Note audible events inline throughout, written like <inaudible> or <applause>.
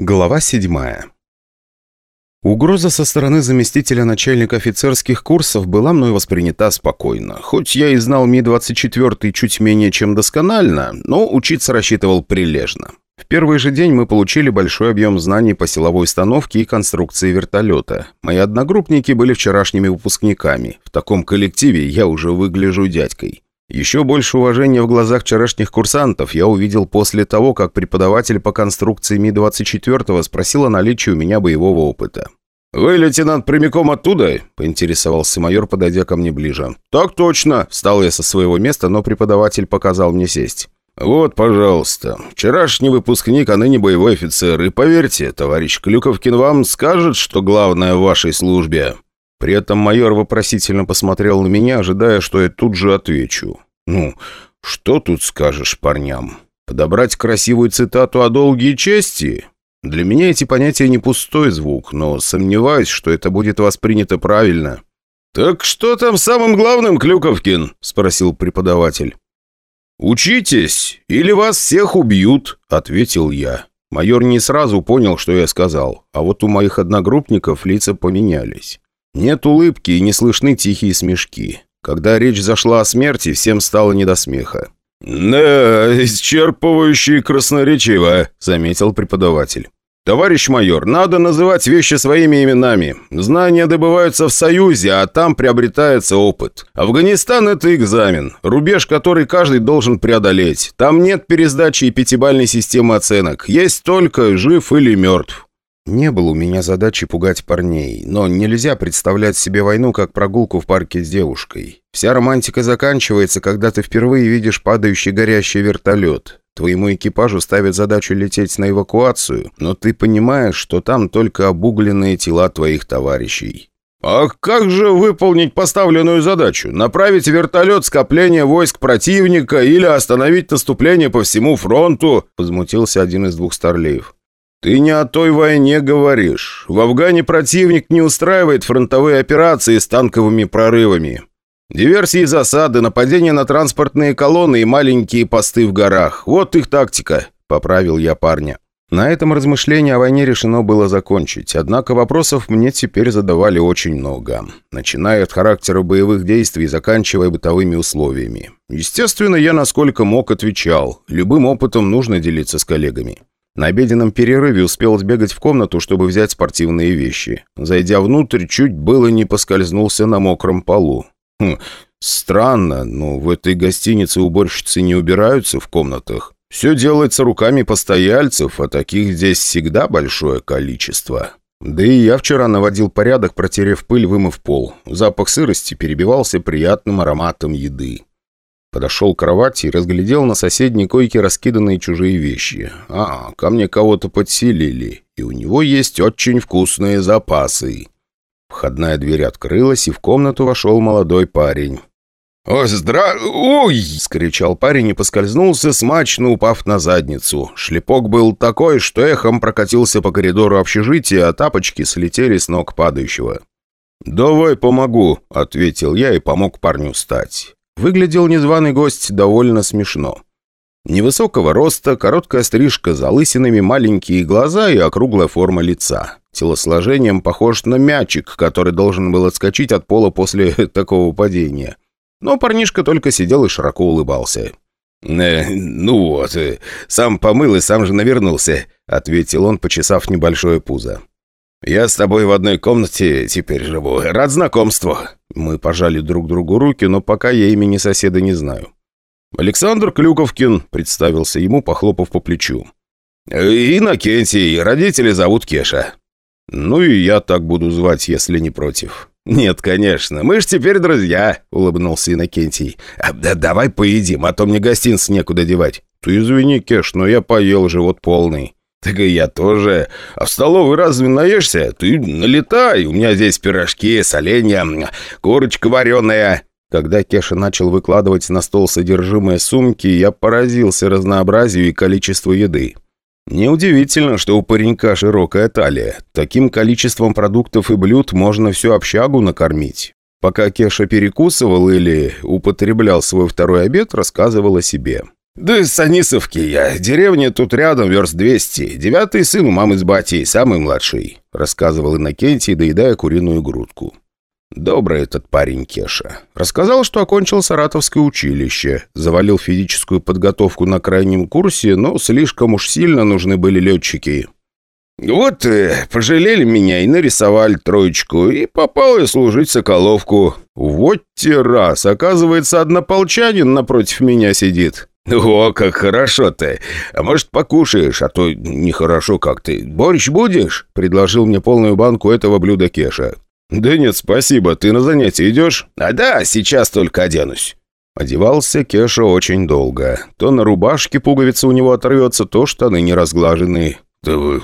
Глава седьмая. Угроза со стороны заместителя начальника офицерских курсов была мной воспринята спокойно. Хоть я и знал Ми-24 чуть менее чем досконально, но учиться рассчитывал прилежно. В первый же день мы получили большой объем знаний по силовой установке и конструкции вертолета. Мои одногруппники были вчерашними выпускниками. В таком коллективе я уже выгляжу дядькой. Еще больше уважения в глазах вчерашних курсантов я увидел после того, как преподаватель по конструкции Ми-24 спросил о наличии у меня боевого опыта. «Вы, лейтенант, прямиком оттуда?» – поинтересовался майор, подойдя ко мне ближе. «Так точно!» – встал я со своего места, но преподаватель показал мне сесть. «Вот, пожалуйста. Вчерашний выпускник, а ныне боевой офицер. И поверьте, товарищ Клюковкин вам скажет, что главное в вашей службе». При этом майор вопросительно посмотрел на меня, ожидая, что я тут же отвечу. «Ну, что тут скажешь парням? Подобрать красивую цитату о долгие чести? Для меня эти понятия не пустой звук, но сомневаюсь, что это будет воспринято правильно». «Так что там самым главным, Клюковкин?» – спросил преподаватель. «Учитесь, или вас всех убьют», – ответил я. Майор не сразу понял, что я сказал, а вот у моих одногруппников лица поменялись. Нет улыбки и не слышны тихие смешки. Когда речь зашла о смерти, всем стало не до смеха. «Да, исчерпывающе красноречиво», — заметил преподаватель. «Товарищ майор, надо называть вещи своими именами. Знания добываются в Союзе, а там приобретается опыт. Афганистан – это экзамен, рубеж, который каждый должен преодолеть. Там нет пересдачи и пятибалльной системы оценок. Есть только жив или мертв. Не было у меня задачи пугать парней, но нельзя представлять себе войну как прогулку в парке с девушкой. Вся романтика заканчивается, когда ты впервые видишь падающий горящий вертолет. Твоему экипажу ставят задачу лететь на эвакуацию, но ты понимаешь, что там только обугленные тела твоих товарищей. «А как же выполнить поставленную задачу? Направить вертолет скопления войск противника или остановить наступление по всему фронту?» – возмутился один из двух старлеев. «Ты не о той войне говоришь. В Афгане противник не устраивает фронтовые операции с танковыми прорывами. Диверсии и засады, нападения на транспортные колонны и маленькие посты в горах. Вот их тактика», — поправил я парня. На этом размышление о войне решено было закончить, однако вопросов мне теперь задавали очень много, начиная от характера боевых действий и заканчивая бытовыми условиями. Естественно, я насколько мог отвечал, любым опытом нужно делиться с коллегами. На обеденном перерыве успел сбегать в комнату, чтобы взять спортивные вещи. Зайдя внутрь, чуть было не поскользнулся на мокром полу. Хм, странно, но в этой гостинице уборщицы не убираются в комнатах. Все делается руками постояльцев, а таких здесь всегда большое количество. Да и я вчера наводил порядок, протерев пыль, вымыв пол. Запах сырости перебивался приятным ароматом еды. Подошел к кровати и разглядел на соседней койке раскиданные чужие вещи. А, ко мне кого-то подселили, и у него есть очень вкусные запасы. Входная дверь открылась, и в комнату вошел молодой парень. «О, здра... Ой!» — скричал парень и поскользнулся, смачно упав на задницу. Шлепок был такой, что эхом прокатился по коридору общежития, а тапочки слетели с ног падающего. «Давай помогу», — ответил я и помог парню встать. Выглядел незваный гость довольно смешно. Невысокого роста, короткая стрижка за лысинами, маленькие глаза и округлая форма лица. Телосложением похож на мячик, который должен был отскочить от пола после <laughs> такого падения. Но парнишка только сидел и широко улыбался. «Э, «Ну вот, э, сам помыл и сам же навернулся», — ответил он, почесав небольшое пузо. «Я с тобой в одной комнате теперь живу. Рад знакомству». Мы пожали друг другу руки, но пока я имени соседа не знаю. «Александр Клюковкин», — представился ему, похлопав по плечу. «Иннокентий, родители зовут Кеша». «Ну и я так буду звать, если не против». «Нет, конечно, мы ж теперь друзья», — улыбнулся Иннокентий. А, да, «Давай поедим, а то мне гостинц некуда девать». «Ты извини, Кеш, но я поел, живот полный». «Так и я тоже. А в столовой разве наешься? Ты налетай, у меня здесь пирожки, соленья, курочка вареная». Когда Кеша начал выкладывать на стол содержимое сумки, я поразился разнообразию и количеству еды. Неудивительно, что у паренька широкая талия. Таким количеством продуктов и блюд можно всю общагу накормить. Пока Кеша перекусывал или употреблял свой второй обед, рассказывал о себе. «Да с Анисовки я. Деревня тут рядом, верст 200. Девятый сын у мамы с батей, самый младший», — рассказывал Иннокентий, доедая куриную грудку. Добрый этот парень Кеша. Рассказал, что окончил Саратовское училище, завалил физическую подготовку на крайнем курсе, но слишком уж сильно нужны были летчики. Вот э, пожалели меня и нарисовали троечку, и попал я служить Соколовку. Вот те раз, оказывается, однополчанин напротив меня сидит. «О, как хорошо-то! А может, покушаешь, а то нехорошо как ты. Борщ будешь?» — предложил мне полную банку этого блюда Кеша. «Да нет, спасибо. Ты на занятия идешь?» «А да, сейчас только оденусь». Одевался Кеша очень долго. То на рубашке пуговица у него оторвется, то штаны не разглажены. «Да вы...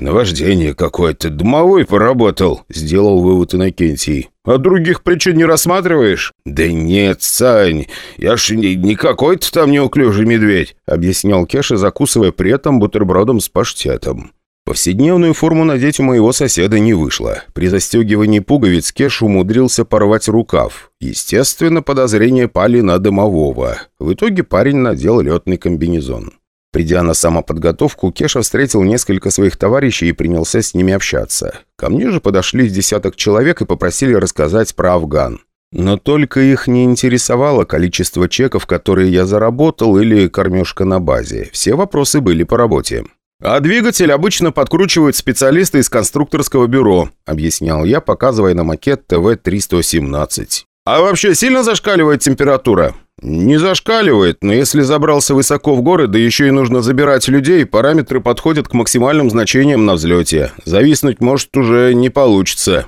наваждение какое-то. Домовой поработал», — сделал вывод Иннокентий. «А других причин не рассматриваешь?» «Да нет, Сань, я ж не, не какой-то там неуклюжий медведь», — объяснял Кеша, закусывая при этом бутербродом с паштетом. Повседневную форму надеть у моего соседа не вышло. При застегивании пуговиц Кеш умудрился порвать рукав. Естественно, подозрения пали на домового. В итоге парень надел летный комбинезон. Придя на самоподготовку, Кеша встретил несколько своих товарищей и принялся с ними общаться. Ко мне же подошли десяток человек и попросили рассказать про Афган. Но только их не интересовало количество чеков, которые я заработал, или кормежка на базе. Все вопросы были по работе. «А двигатель обычно подкручивают специалисты из конструкторского бюро», объяснял я, показывая на макет ТВ-317. «А вообще сильно зашкаливает температура?» «Не зашкаливает, но если забрался высоко в горы, да еще и нужно забирать людей, параметры подходят к максимальным значениям на взлете. Зависнуть, может, уже не получится».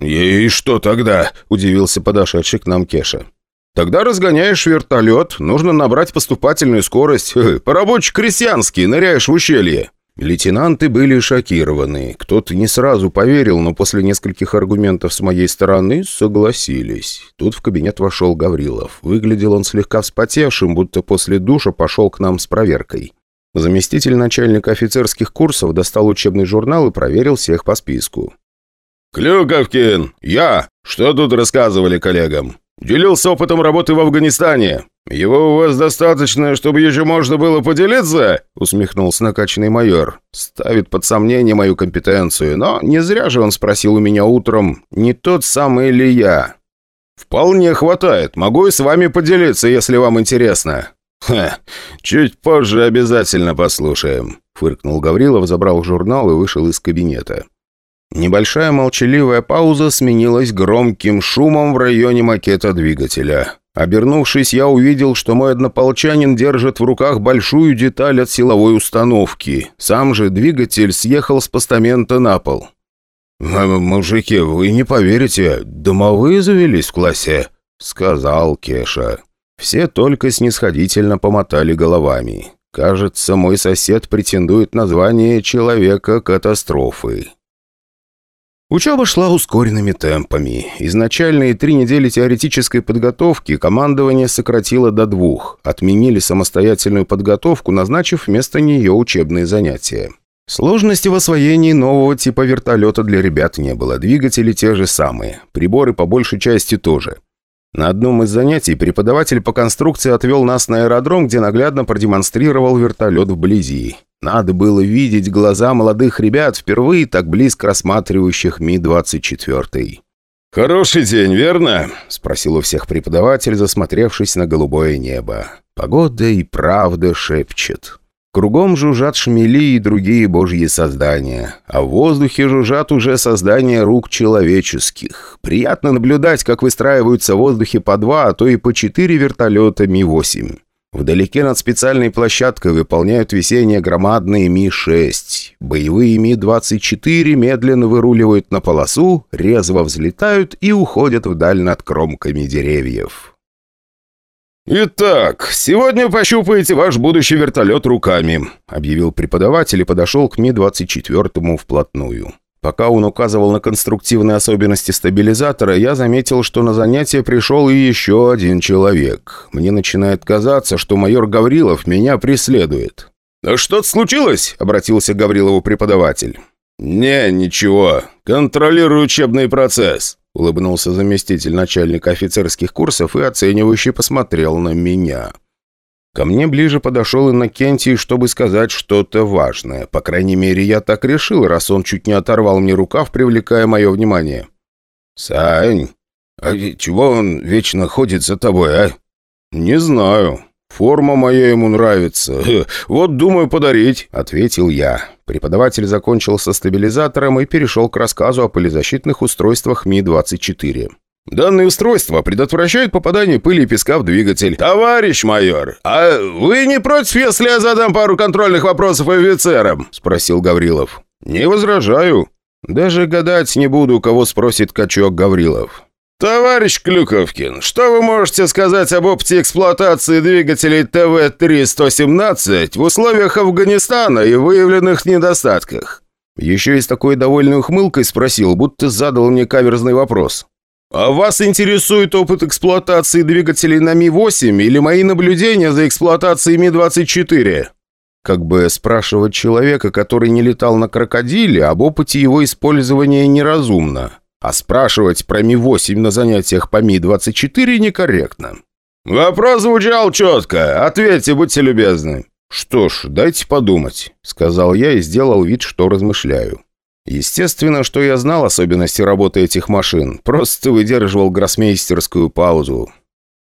«И что тогда?» – удивился подошедший к нам Кеша. Тогда разгоняешь вертолет, нужно набрать поступательную скорость. <laughs> По-рабоче-крестьянски, ныряешь в ущелье». Лейтенанты были шокированы. Кто-то не сразу поверил, но после нескольких аргументов с моей стороны согласились. Тут в кабинет вошел Гаврилов. Выглядел он слегка вспотевшим, будто после душа пошел к нам с проверкой. Заместитель начальника офицерских курсов достал учебный журнал и проверил всех по списку. «Клюковкин! Я! Что тут рассказывали коллегам?» Делился опытом работы в Афганистане. Его у вас достаточно, чтобы еще можно было поделиться?» Усмехнулся накачанный майор. «Ставит под сомнение мою компетенцию, но не зря же он спросил у меня утром, не тот самый ли я?» «Вполне хватает. Могу и с вами поделиться, если вам интересно». «Ха, чуть позже обязательно послушаем», — фыркнул Гаврилов, забрал журнал и вышел из кабинета. Небольшая молчаливая пауза сменилась громким шумом в районе макета двигателя. Обернувшись, я увидел, что мой однополчанин держит в руках большую деталь от силовой установки. Сам же двигатель съехал с постамента на пол. «Мужики, вы не поверите, домовые завелись в классе», — сказал Кеша. Все только снисходительно помотали головами. Кажется, мой сосед претендует на звание человека-катастрофы. Учеба шла ускоренными темпами. Изначальные три недели теоретической подготовки командование сократило до двух. Отменили самостоятельную подготовку, назначив вместо нее учебные занятия. Сложности в освоении нового типа вертолета для ребят не было. Двигатели те же самые. Приборы по большей части тоже. На одном из занятий преподаватель по конструкции отвел нас на аэродром, где наглядно продемонстрировал вертолет вблизи. Надо было видеть глаза молодых ребят, впервые так близко рассматривающих Ми-24. «Хороший день, верно?» – спросил у всех преподаватель, засмотревшись на голубое небо. Погода и правда шепчет. Кругом жужжат шмели и другие божьи создания. А в воздухе жужжат уже создания рук человеческих. Приятно наблюдать, как выстраиваются в воздухе по два, а то и по четыре вертолета Ми-8. Вдалеке над специальной площадкой выполняют весенние громадные Ми-6. Боевые Ми-24 медленно выруливают на полосу, резво взлетают и уходят вдаль над кромками деревьев. «Итак, сегодня пощупаете ваш будущий вертолет руками», объявил преподаватель и подошел к Ми-24 вплотную. Пока он указывал на конструктивные особенности стабилизатора, я заметил, что на занятие пришел и еще один человек. Мне начинает казаться, что майор Гаврилов меня преследует. «Что-то случилось?» – обратился к Гаврилову преподаватель. «Не, ничего. Контролирую учебный процесс», – улыбнулся заместитель начальника офицерских курсов и оценивающе посмотрел на меня. Ко мне ближе подошел Иннокентий, чтобы сказать что-то важное. По крайней мере, я так решил, раз он чуть не оторвал мне рукав, привлекая мое внимание. «Сань, а чего он вечно ходит за тобой, а?» «Не знаю. Форма моя ему нравится. Вот думаю подарить», — ответил я. Преподаватель закончил со стабилизатором и перешел к рассказу о полизащитных устройствах Ми-24. Данные устройства предотвращают попадание пыли и песка в двигатель. «Товарищ майор, а вы не против, если я задам пару контрольных вопросов офицерам?» – спросил Гаврилов. «Не возражаю. Даже гадать не буду, у кого спросит качок Гаврилов». «Товарищ Клюковкин, что вы можете сказать об опыте эксплуатации двигателей ТВ-3-117 в условиях Афганистана и выявленных недостатках?» Еще и с такой довольной ухмылкой спросил, будто задал мне каверзный вопрос. «А вас интересует опыт эксплуатации двигателей на Ми-8 или мои наблюдения за эксплуатацией Ми-24?» Как бы спрашивать человека, который не летал на крокодиле, об опыте его использования неразумно. А спрашивать про Ми-8 на занятиях по Ми-24 некорректно. «Вопрос звучал четко. Ответьте, будьте любезны». «Что ж, дайте подумать», — сказал я и сделал вид, что размышляю. Естественно, что я знал особенности работы этих машин, просто выдерживал гроссмейстерскую паузу.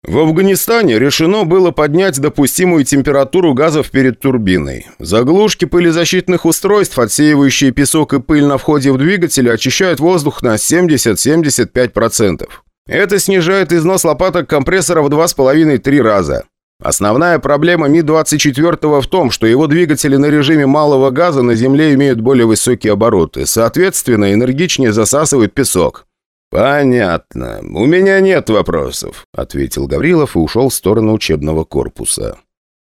В Афганистане решено было поднять допустимую температуру газов перед турбиной. Заглушки пылезащитных устройств, отсеивающие песок и пыль на входе в двигатель, очищают воздух на 70-75%. Это снижает износ лопаток компрессора в 2,5-3 раза. Основная проблема Ми-24 в том, что его двигатели на режиме малого газа на Земле имеют более высокие обороты, соответственно, энергичнее засасывают песок. «Понятно. У меня нет вопросов», — ответил Гаврилов и ушел в сторону учебного корпуса.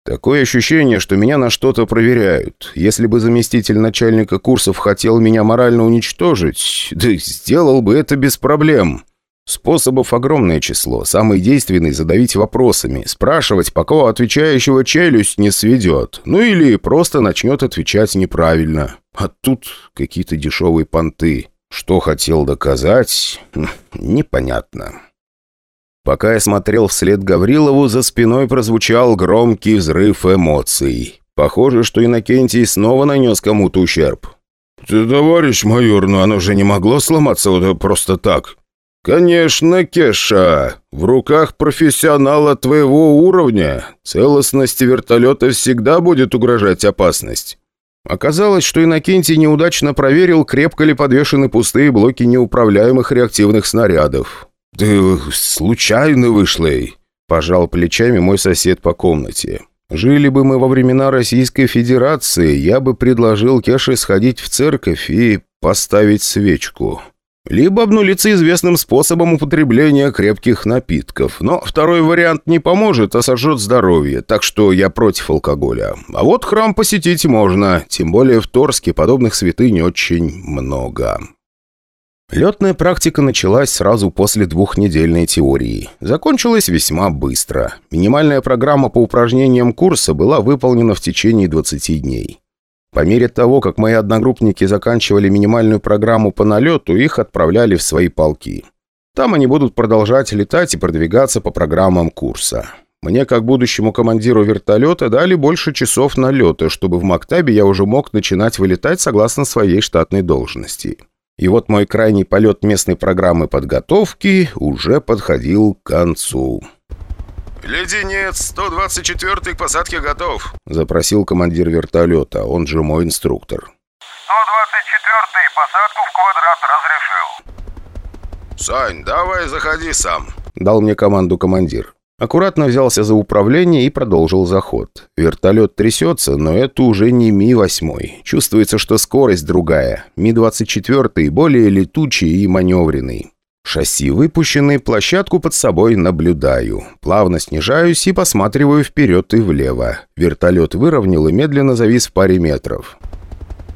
«Такое ощущение, что меня на что-то проверяют. Если бы заместитель начальника курсов хотел меня морально уничтожить, да сделал бы это без проблем. Способов огромное число. Самый действенный – задавить вопросами. Спрашивать, пока у отвечающего челюсть не сведет. Ну или просто начнет отвечать неправильно. А тут какие-то дешевые понты. Что хотел доказать, хм, непонятно. Пока я смотрел вслед Гаврилову, за спиной прозвучал громкий взрыв эмоций. Похоже, что Иннокентий снова нанес кому-то ущерб. «Товарищ майор, но оно же не могло сломаться вот просто так», «Конечно, Кеша. В руках профессионала твоего уровня. Целостности вертолета всегда будет угрожать опасность». Оказалось, что Иннокентий неудачно проверил, крепко ли подвешены пустые блоки неуправляемых реактивных снарядов. «Да случайно вышло и...» – пожал плечами мой сосед по комнате. «Жили бы мы во времена Российской Федерации, я бы предложил Кеше сходить в церковь и поставить свечку» либо обнулиться известным способом употребления крепких напитков. Но второй вариант не поможет, а сожжет здоровье, так что я против алкоголя. А вот храм посетить можно, тем более в Торске подобных святынь очень много. Летная практика началась сразу после двухнедельной теории. Закончилась весьма быстро. Минимальная программа по упражнениям курса была выполнена в течение 20 дней. По мере того, как мои одногруппники заканчивали минимальную программу по налету, их отправляли в свои полки. Там они будут продолжать летать и продвигаться по программам курса. Мне, как будущему командиру вертолета, дали больше часов налета, чтобы в Мактабе я уже мог начинать вылетать согласно своей штатной должности. И вот мой крайний полет местной программы подготовки уже подходил к концу. «Леденец, 124-й к посадке готов», — запросил командир вертолета, он же мой инструктор. «124-й посадку в квадрат разрешил». «Сань, давай заходи сам», — дал мне команду командир. Аккуратно взялся за управление и продолжил заход. Вертолет трясется, но это уже не Ми-8. Чувствуется, что скорость другая. Ми-24 более летучий и маневренный. Шасси выпущены, площадку под собой наблюдаю. Плавно снижаюсь и посматриваю вперед и влево. Вертолет выровнял и медленно завис в паре метров.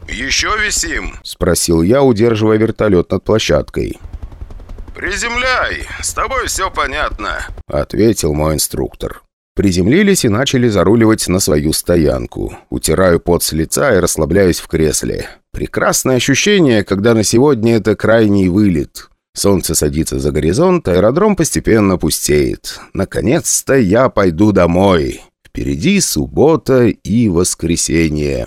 «Еще висим?» – спросил я, удерживая вертолет над площадкой. «Приземляй! С тобой все понятно», – ответил мой инструктор. Приземлились и начали заруливать на свою стоянку. Утираю пот с лица и расслабляюсь в кресле. Прекрасное ощущение, когда на сегодня это крайний вылет. Солнце садится за горизонт, аэродром постепенно пустеет. Наконец-то я пойду домой. Впереди суббота и воскресенье.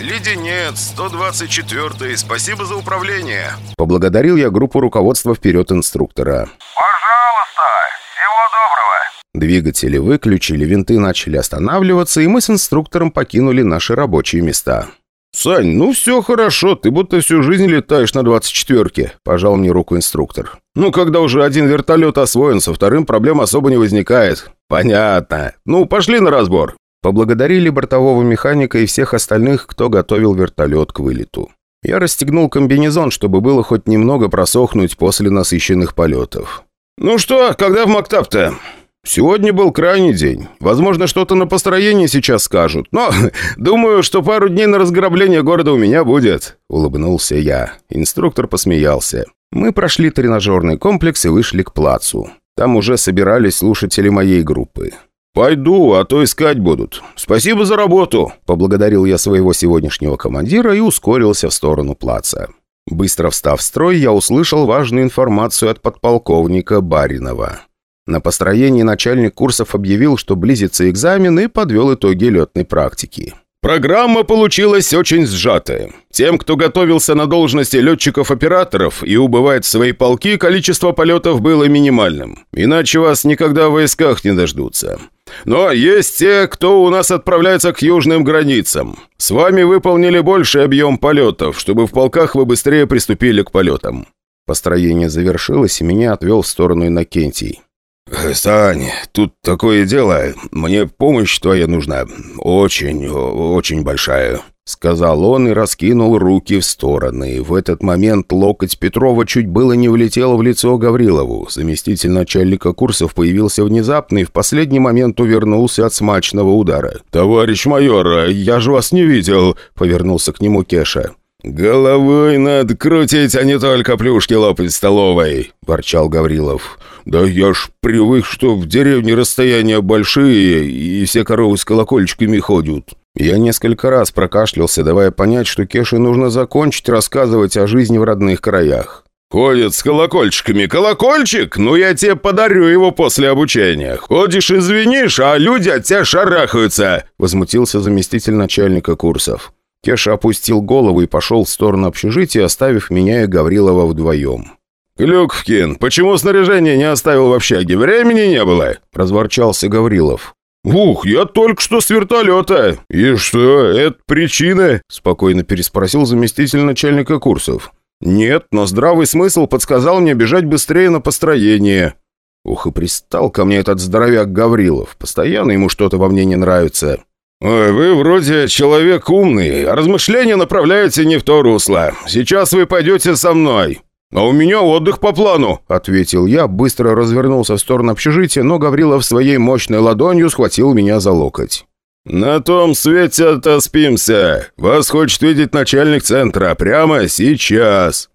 Леденец, 124-й, спасибо за управление. Поблагодарил я группу руководства вперед инструктора. Пожалуйста, всего доброго. Двигатели выключили, винты начали останавливаться, и мы с инструктором покинули наши рабочие места. «Сань, ну все хорошо, ты будто всю жизнь летаешь на 24-ке», – пожал мне руку инструктор. «Ну, когда уже один вертолет освоен, со вторым проблем особо не возникает». «Понятно. Ну, пошли на разбор». Поблагодарили бортового механика и всех остальных, кто готовил вертолет к вылету. Я расстегнул комбинезон, чтобы было хоть немного просохнуть после насыщенных полетов. «Ну что, когда в Мактаб-то?» «Сегодня был крайний день. Возможно, что-то на построении сейчас скажут. Но <laughs> думаю, что пару дней на разграбление города у меня будет», — улыбнулся я. Инструктор посмеялся. Мы прошли тренажерный комплекс и вышли к плацу. Там уже собирались слушатели моей группы. «Пойду, а то искать будут. Спасибо за работу!» Поблагодарил я своего сегодняшнего командира и ускорился в сторону плаца. Быстро встав в строй, я услышал важную информацию от подполковника Баринова. На построении начальник курсов объявил, что близится экзамен и подвел итоги летной практики. Программа получилась очень сжатая. Тем, кто готовился на должности летчиков-операторов и убывает в свои полки, количество полетов было минимальным. Иначе вас никогда в войсках не дождутся. Но есть те, кто у нас отправляется к южным границам. С вами выполнили больший объем полетов, чтобы в полках вы быстрее приступили к полетам. Построение завершилось, и меня отвел в сторону Иннокентий. «Сань, тут такое дело. Мне помощь твоя нужна. Очень, очень большая». Сказал он и раскинул руки в стороны. В этот момент локоть Петрова чуть было не влетел в лицо Гаврилову. Заместитель начальника курсов появился внезапно и в последний момент увернулся от смачного удара. «Товарищ майор, я же вас не видел!» — повернулся к нему Кеша. «Головой надо крутить, а не только плюшки лопать столовой», – ворчал Гаврилов. «Да я ж привык, что в деревне расстояния большие, и все коровы с колокольчиками ходят». Я несколько раз прокашлялся, давая понять, что Кеше нужно закончить рассказывать о жизни в родных краях. «Ходят с колокольчиками. Колокольчик? Ну, я тебе подарю его после обучения. Ходишь и звенишь, а люди от тебя шарахаются!» Возмутился заместитель начальника курсов. Кеша опустил голову и пошел в сторону общежития, оставив меня и Гаврилова вдвоем. «Клюквкин, почему снаряжение не оставил в общаге? Времени не было!» – разворчался Гаврилов. «Ух, я только что с вертолета!» «И что, это причина?» – спокойно переспросил заместитель начальника курсов. «Нет, но здравый смысл подсказал мне бежать быстрее на построение». Ух, и пристал ко мне этот здоровяк Гаврилов. Постоянно ему что-то во мне не нравится. «Ой, вы вроде человек умный, а размышления направляете не в то русло. Сейчас вы пойдете со мной». «А у меня отдых по плану», — ответил я, быстро развернулся в сторону общежития, но Гаврилов своей мощной ладонью схватил меня за локоть. «На том свете отоспимся. Вас хочет видеть начальник центра прямо сейчас».